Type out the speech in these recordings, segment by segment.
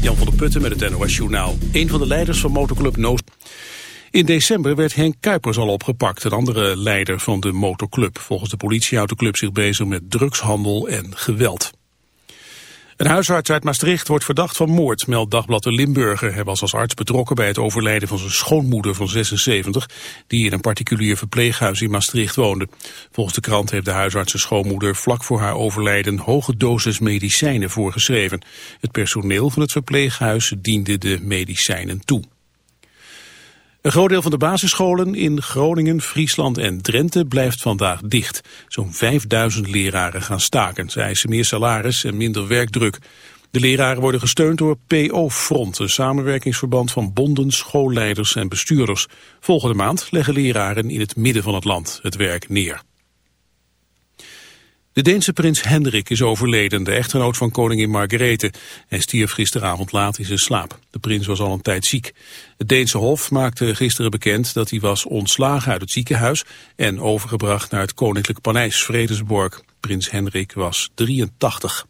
Jan van der Putten met het NOS Journaal. Een van de leiders van motorclub Noos. In december werd Henk Kuipers al opgepakt, een andere leider van de motorclub. Volgens de politie houdt de club zich bezig met drugshandel en geweld. Een huisarts uit Maastricht wordt verdacht van moord, meldt Dagblad de Limburger. Hij was als arts betrokken bij het overlijden van zijn schoonmoeder van 76, die in een particulier verpleeghuis in Maastricht woonde. Volgens de krant heeft de huisarts zijn schoonmoeder vlak voor haar overlijden hoge dosis medicijnen voorgeschreven. Het personeel van het verpleeghuis diende de medicijnen toe. Een groot deel van de basisscholen in Groningen, Friesland en Drenthe blijft vandaag dicht. Zo'n 5000 leraren gaan staken. Zij eisen meer salaris en minder werkdruk. De leraren worden gesteund door PO-front, een samenwerkingsverband van bonden, schoolleiders en bestuurders. Volgende maand leggen leraren in het midden van het land het werk neer. De Deense prins Hendrik is overleden, de echtgenoot van koningin Margrethe. Hij stierf gisteravond laat in zijn slaap. De prins was al een tijd ziek. Het Deense Hof maakte gisteren bekend dat hij was ontslagen uit het ziekenhuis... en overgebracht naar het koninklijk paleis Vredesborg. Prins Hendrik was 83.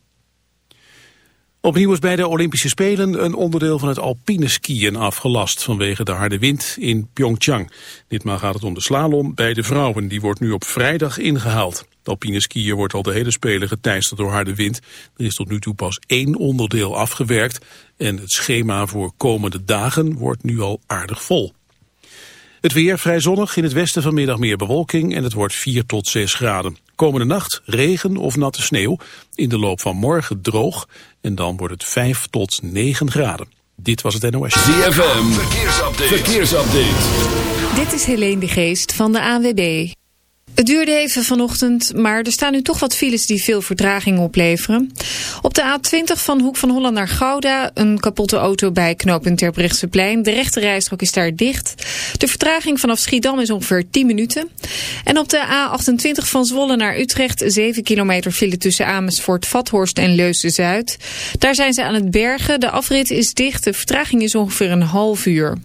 Opnieuw is bij de Olympische Spelen een onderdeel van het alpine skiën afgelast vanwege de harde wind in Pyeongchang. Ditmaal gaat het om de slalom bij de vrouwen. Die wordt nu op vrijdag ingehaald. De alpine skiën wordt al de hele Spelen geteisterd door harde wind. Er is tot nu toe pas één onderdeel afgewerkt en het schema voor komende dagen wordt nu al aardig vol. Het weer vrij zonnig, in het westen vanmiddag meer bewolking en het wordt 4 tot 6 graden. Komende nacht regen of natte sneeuw, in de loop van morgen droog en dan wordt het 5 tot 9 graden. Dit was het NOS. ZFM, verkeersupdate. verkeersupdate. Dit is Helene de Geest van de ANWB. Het duurde even vanochtend, maar er staan nu toch wat files die veel vertraging opleveren. Op de A20 van Hoek van Holland naar Gouda, een kapotte auto bij knooppunt Terbrechtseplein. De rechte rijstrook is daar dicht. De vertraging vanaf Schiedam is ongeveer 10 minuten. En op de A28 van Zwolle naar Utrecht, 7 kilometer file tussen Amersfoort, Vathorst en Leusden-Zuid. Daar zijn ze aan het bergen, de afrit is dicht, de vertraging is ongeveer een half uur.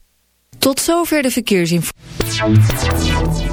Tot zover de verkeersinformatie.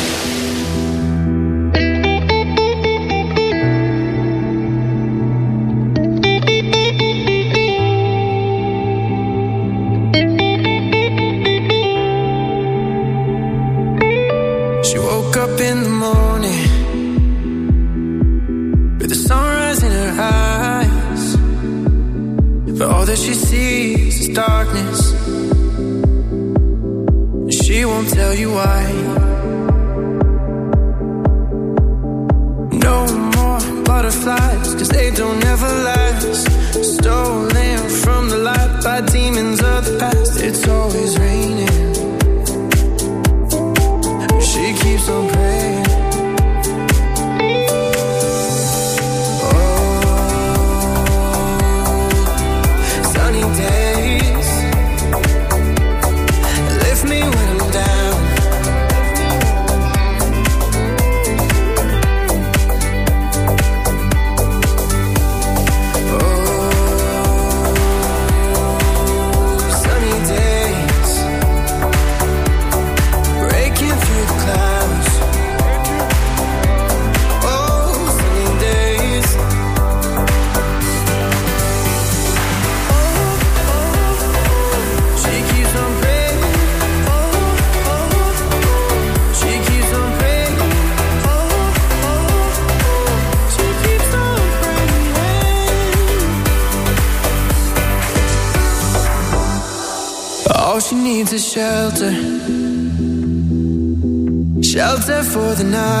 for the night.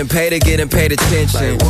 Getting paid or getting paid attention?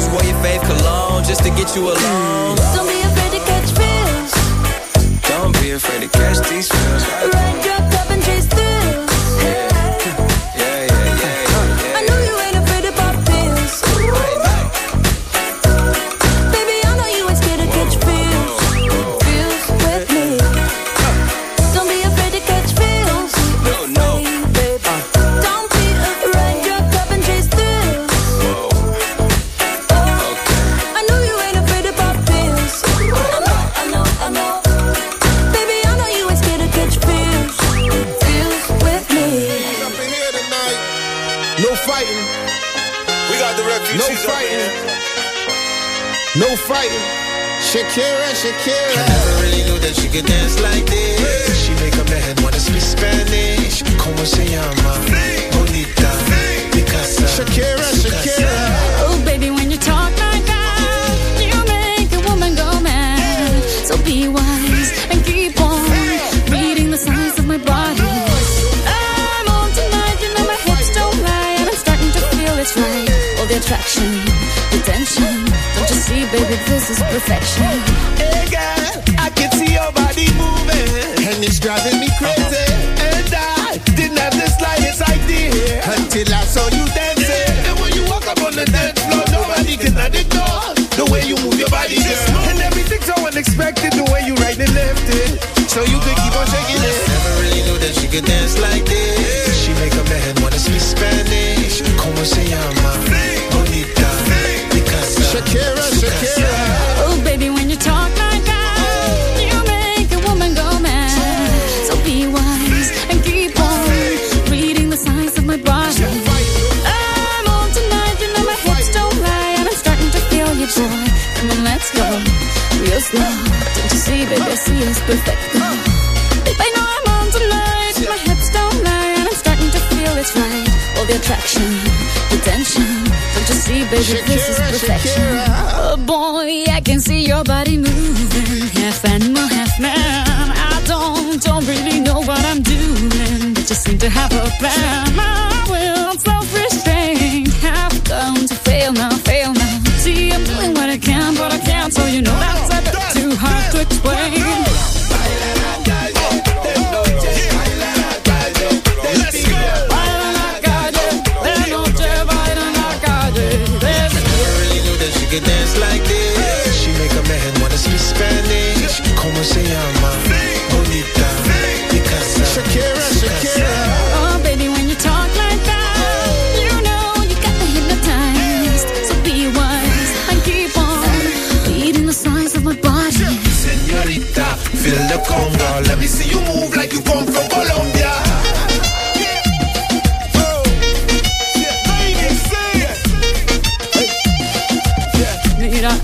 Wore your fave cologne just to get you alone. Don't be afraid to catch feels. Don't be afraid to catch these. Ride your cup and chase thrills. Yeah, Shakira, Shakira. I never really knew that she could dance like this. She make a man wanna speak Spanish. Como se llama? Bonita. Picasa. Shakira, Shakira. Oh, baby, when you talk like that, you make a woman go mad. So be wise and keep on reading the signs of my body. I'm on tonight, you know my hips don't lie, and I'm starting to feel it's right. All the attraction, baby, this is perfection. Hey girl, I can see your body moving. And it's driving me crazy. And I didn't have the slightest idea Until I saw you dancing. And when you walk up on the dance floor, nobody can ignore the way you move your body, girl. And everything's so unexpected, the way you right and left it. So you could see, baby, I see it's perfect. Uh. Babe, I know I'm on tonight, my hips don't lie, and I'm starting to feel it's right. All the attraction, the tension. Don't you see, baby, this is perfection. Shakira. Oh boy, I can see your body moving, half animal, half man. I don't, don't really know what I'm doing, but just seem to have a plan.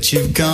that you've gone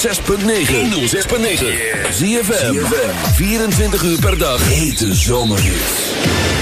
106.9. Zie je 24 uur per dag. Hete zomerhits.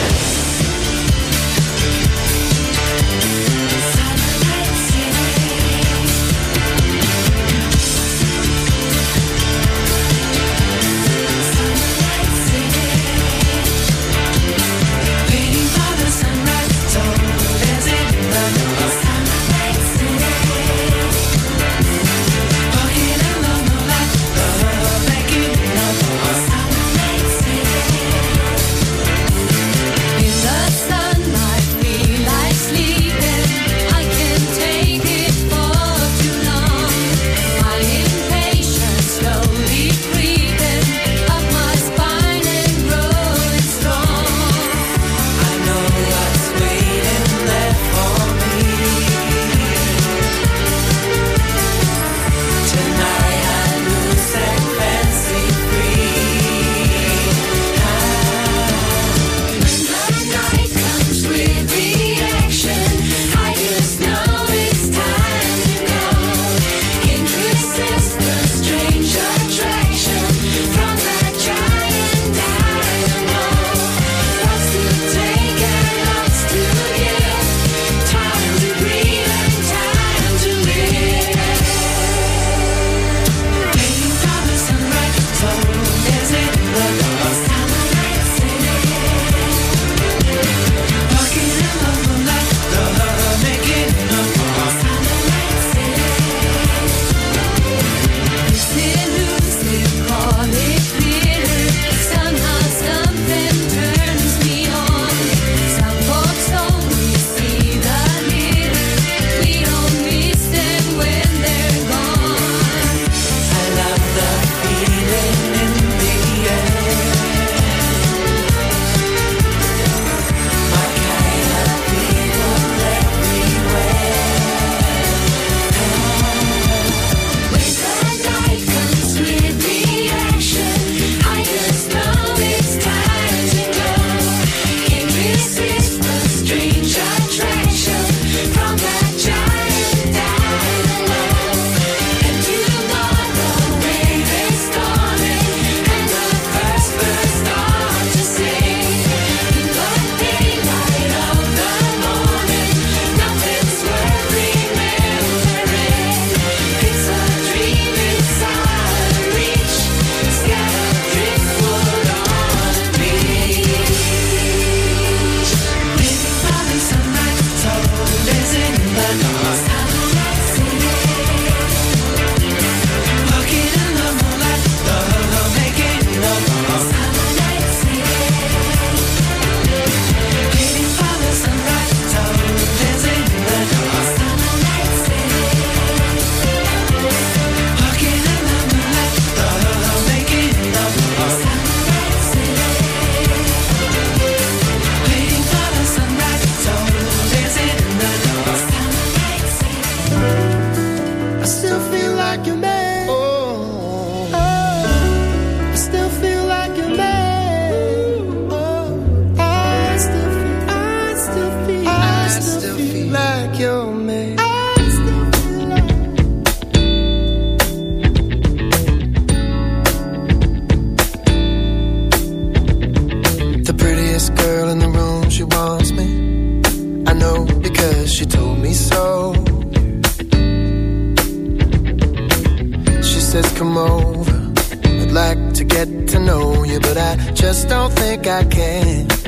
to get to know you, but I just don't think I can.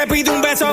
te pido un beso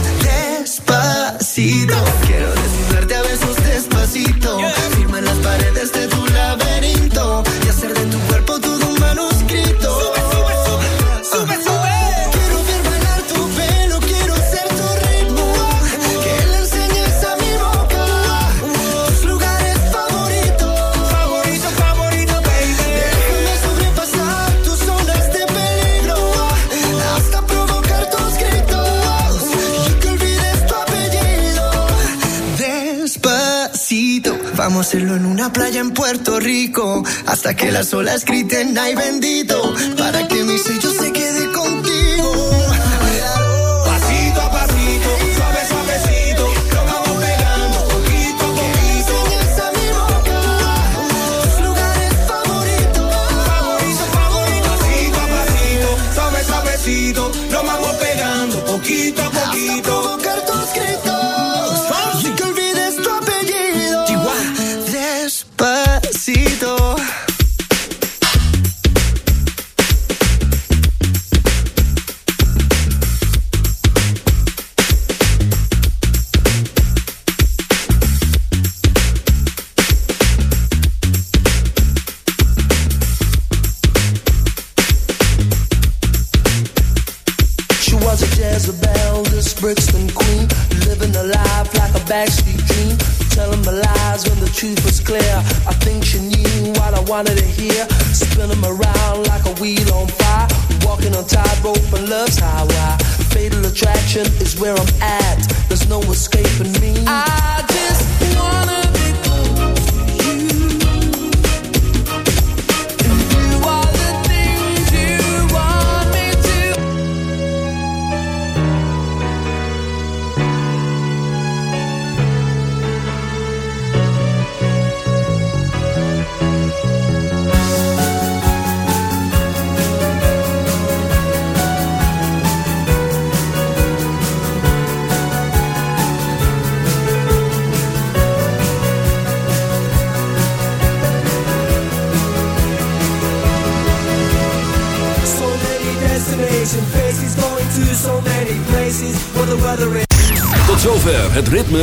Hacerlo en una playa en Puerto Rico, hasta que las olas griten ay bendito, para que mis sellos